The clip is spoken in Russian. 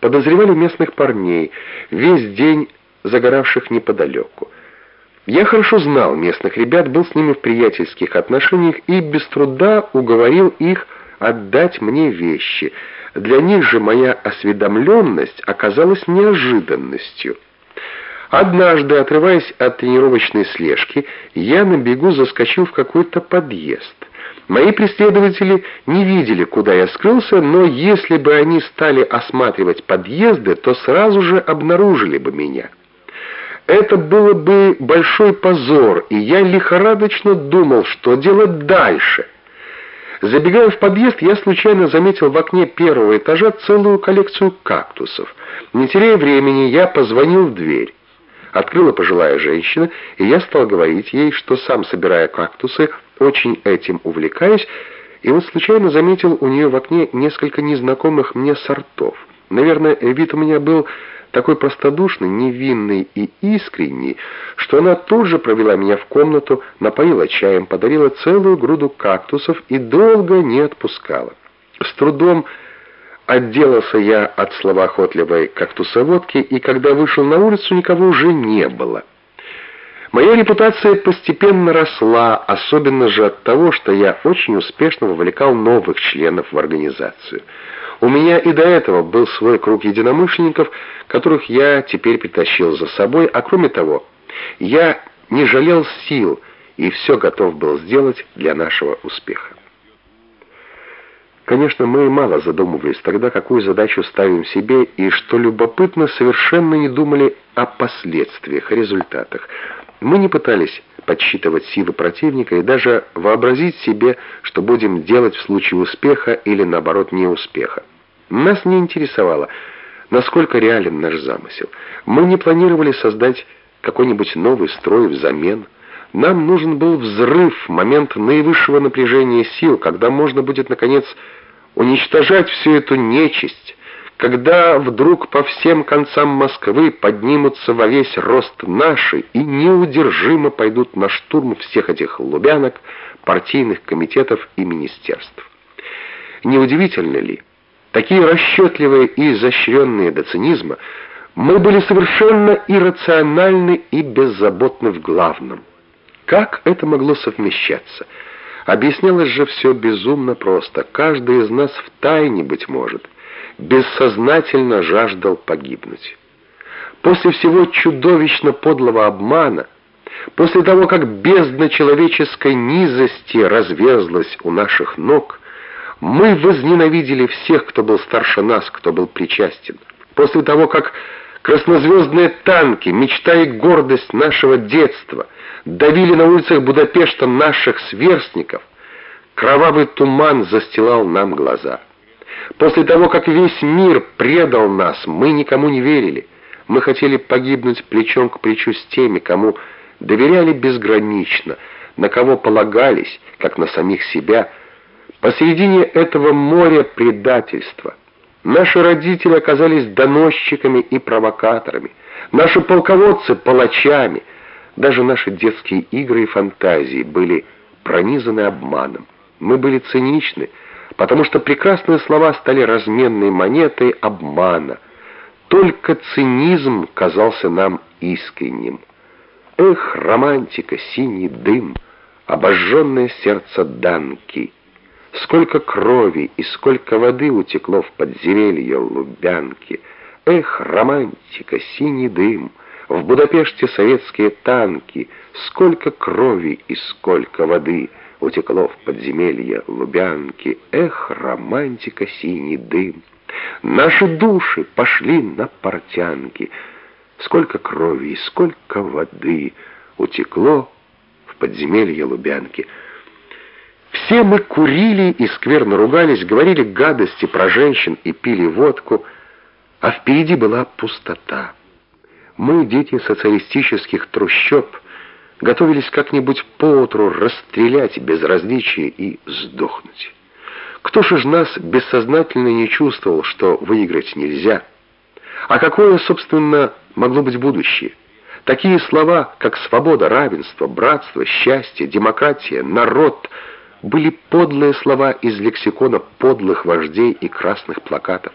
подозревали местных парней, весь день загоравших неподалеку. Я хорошо знал местных ребят, был с ними в приятельских отношениях и без труда уговорил их отдать мне вещи. Для них же моя осведомленность оказалась неожиданностью. Однажды, отрываясь от тренировочной слежки, я на бегу заскочил в какой-то подъезд. Мои преследователи не видели, куда я скрылся, но если бы они стали осматривать подъезды, то сразу же обнаружили бы меня. Это было бы большой позор, и я лихорадочно думал, что делать дальше. Забегая в подъезд, я случайно заметил в окне первого этажа целую коллекцию кактусов. Не теряя времени, я позвонил в дверь. Открыла пожилая женщина, и я стал говорить ей, что сам, собирая кактусы, очень этим увлекаюсь, и вот случайно заметил у нее в окне несколько незнакомых мне сортов. Наверное, вид у меня был такой простодушный, невинный и искренний, что она тут же провела меня в комнату, напоила чаем, подарила целую груду кактусов и долго не отпускала. С трудом отделался я от словоохотливой кактусоводки, и когда вышел на улицу, никого уже не было. Моя репутация постепенно росла, особенно же от того, что я очень успешно вовлекал новых членов в организацию. У меня и до этого был свой круг единомышленников, которых я теперь притащил за собой, а кроме того, я не жалел сил и все готов был сделать для нашего успеха. Конечно, мы мало задумывались тогда, какую задачу ставим себе, и, что любопытно, совершенно не думали о последствиях, о результатах. Мы не пытались подсчитывать силы противника и даже вообразить себе, что будем делать в случае успеха или, наоборот, неуспеха. Нас не интересовало, насколько реален наш замысел. Мы не планировали создать какой-нибудь новый строй взамен. Нам нужен был взрыв, момент наивысшего напряжения сил, когда можно будет, наконец, уничтожать всю эту нечисть, когда вдруг по всем концам Москвы поднимутся во весь рост наши и неудержимо пойдут на штурм всех этих лубянок, партийных комитетов и министерств. Неудивительно ли, такие расчетливые и изощренные до цинизма, мы были совершенно иррациональны и беззаботны в главном. Как это могло совмещаться? Объяснялось же все безумно просто. Каждый из нас в тайне, быть может, — бессознательно жаждал погибнуть. После всего чудовищно подлого обмана, после того, как бездна человеческой низости разверзлась у наших ног, мы возненавидели всех, кто был старше нас, кто был причастен. После того, как краснозвездные танки, мечта и гордость нашего детства, давили на улицах Будапешта наших сверстников, кровавый туман застилал нам глаза. После того, как весь мир предал нас, мы никому не верили. Мы хотели погибнуть плечом к плечу с теми, кому доверяли безгранично, на кого полагались, как на самих себя. Посередине этого моря предательства наши родители оказались доносчиками и провокаторами, наши полководцы — палачами, даже наши детские игры и фантазии были пронизаны обманом. Мы были циничны, потому что прекрасные слова стали разменной монетой обмана. Только цинизм казался нам искренним. Эх, романтика, синий дым, обожженное сердце Данки. Сколько крови и сколько воды утекло в подземелье Лубянки. Эх, романтика, синий дым, в Будапеште советские танки, сколько крови и сколько воды — утекло в подземелье Лубянки. Эх, романтика, синий дым! Наши души пошли на портянки. Сколько крови и сколько воды утекло в подземелье Лубянки. Все мы курили и скверно ругались, говорили гадости про женщин и пили водку, а впереди была пустота. Мы, дети социалистических трущоб, готовились как-нибудь поутру расстрелять безразличие и сдохнуть. Кто ж из нас бессознательно не чувствовал, что выиграть нельзя? А какое, собственно, могло быть будущее? Такие слова, как свобода, равенство, братство, счастье, демократия, народ, были подлые слова из лексикона подлых вождей и красных плакатов.